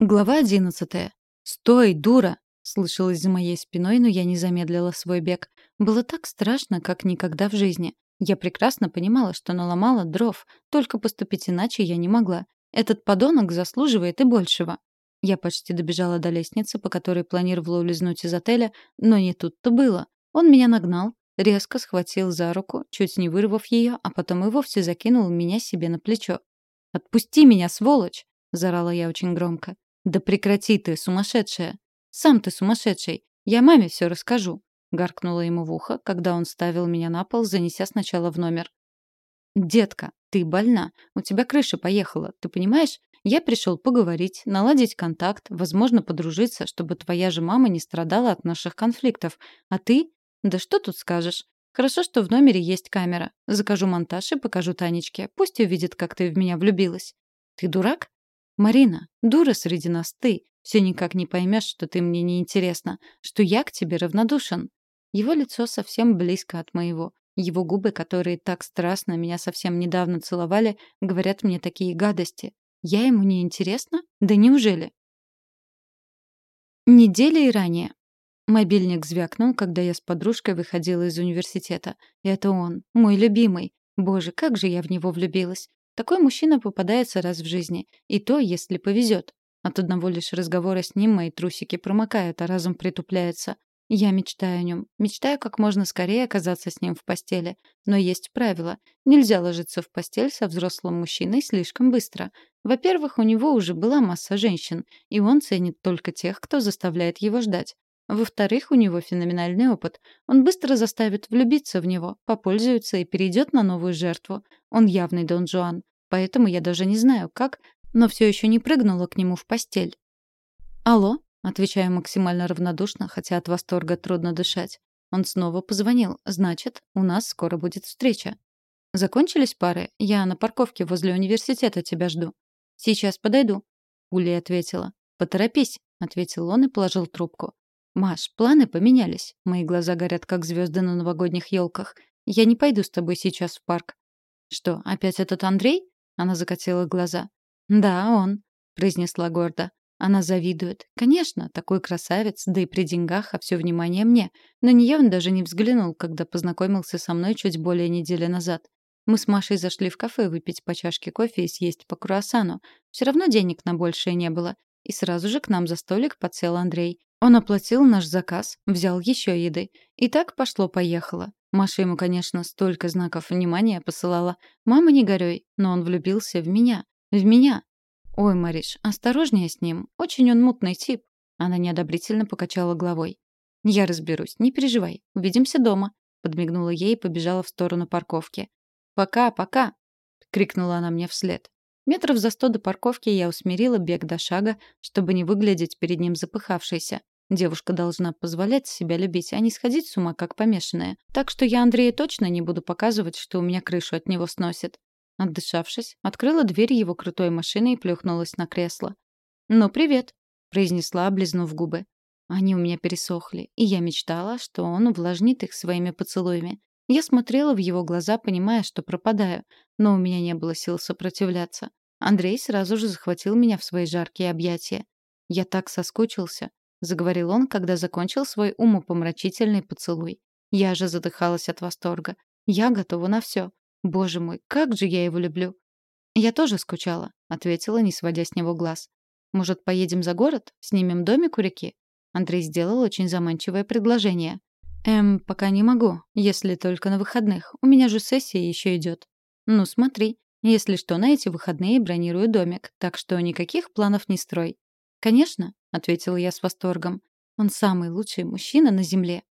Глава одиннадцатая. «Стой, дура!» — слышалось за моей спиной, но я не замедлила свой бег. Было так страшно, как никогда в жизни. Я прекрасно понимала, что наломала дров, только поступить иначе я не могла. Этот подонок заслуживает и большего. Я почти добежала до лестницы, по которой планировала улизнуть из отеля, но не тут-то было. Он меня нагнал, резко схватил за руку, чуть не вырвав ее, а потом и вовсе закинул меня себе на плечо. «Отпусти меня, сволочь!» — заорала я очень громко. «Да прекрати ты, сумасшедшая!» «Сам ты сумасшедший! Я маме все расскажу!» — гаркнула ему в ухо, когда он ставил меня на пол, занеся сначала в номер. «Детка, ты больна. У тебя крыша поехала. Ты понимаешь? Я пришел поговорить, наладить контакт, возможно, подружиться, чтобы твоя же мама не страдала от наших конфликтов. А ты? Да что тут скажешь? Хорошо, что в номере есть камера. Закажу монтаж и покажу Танечке. Пусть увидит, как ты в меня влюбилась. Ты дурак? «Марина, дура среди нас ты. Все никак не поймешь, что ты мне не интересна, что я к тебе равнодушен». Его лицо совсем близко от моего. Его губы, которые так страстно меня совсем недавно целовали, говорят мне такие гадости. Я ему не интересна? Да неужели? Недели и ранее. Мобильник звякнул, когда я с подружкой выходила из университета. Это он, мой любимый. Боже, как же я в него влюбилась. Такой мужчина попадается раз в жизни, и то, если повезет. От одного лишь разговора с ним мои трусики промокают, а разум притупляется. Я мечтаю о нем, мечтаю как можно скорее оказаться с ним в постели. Но есть правило. Нельзя ложиться в постель со взрослым мужчиной слишком быстро. Во-первых, у него уже была масса женщин, и он ценит только тех, кто заставляет его ждать. Во-вторых, у него феноменальный опыт. Он быстро заставит влюбиться в него, попользуется и перейдет на новую жертву. Он явный Дон Жуан. Поэтому я даже не знаю, как, но все еще не прыгнула к нему в постель. «Алло?» — отвечаю максимально равнодушно, хотя от восторга трудно дышать. Он снова позвонил. «Значит, у нас скоро будет встреча». «Закончились пары? Я на парковке возле университета тебя жду». «Сейчас подойду», — Уля ответила. «Поторопись», — ответил он и положил трубку. «Маш, планы поменялись. Мои глаза горят, как звезды на новогодних елках. Я не пойду с тобой сейчас в парк». «Что, опять этот Андрей?» Она закатила глаза. «Да, он», — произнесла гордо. Она завидует. Конечно, такой красавец, да и при деньгах, а все внимание мне. На нее он даже не взглянул, когда познакомился со мной чуть более недели назад. Мы с Машей зашли в кафе выпить по чашке кофе и съесть по круассану. Все равно денег на большее не было. И сразу же к нам за столик подсел Андрей. Он оплатил наш заказ, взял еще еды. И так пошло-поехало. Маша ему, конечно, столько знаков внимания посылала. «Мама, не горюй», но он влюбился в меня. В меня. «Ой, Мариш, осторожнее с ним. Очень он мутный тип». Она неодобрительно покачала головой. «Я разберусь, не переживай. Увидимся дома», — подмигнула ей и побежала в сторону парковки. «Пока, пока!» — крикнула она мне вслед. Метров за сто до парковки я усмирила бег до шага, чтобы не выглядеть перед ним запыхавшейся. Девушка должна позволять себя любить, а не сходить с ума, как помешанная. Так что я Андрею точно не буду показывать, что у меня крышу от него сносит. Отдышавшись, открыла дверь его крутой машины и плюхнулась на кресло. «Ну, привет», — произнесла, облизнув губы. Они у меня пересохли, и я мечтала, что он увлажнит их своими поцелуями. Я смотрела в его глаза, понимая, что пропадаю, но у меня не было сил сопротивляться. Андрей сразу же захватил меня в свои жаркие объятия. Я так соскучился, — заговорил он, когда закончил свой умопомрачительный поцелуй. Я же задыхалась от восторга. Я готова на все. Боже мой, как же я его люблю. Я тоже скучала, ответила, не сводя с него глаз. Может, поедем за город, снимем домик у реки? Андрей сделал очень заманчивое предложение. Эм, пока не могу, если только на выходных. У меня же сессия еще идет. Ну, смотри, если что, на эти выходные бронирую домик, так что никаких планов не строй. Конечно, — ответила я с восторгом. «Он самый лучший мужчина на Земле».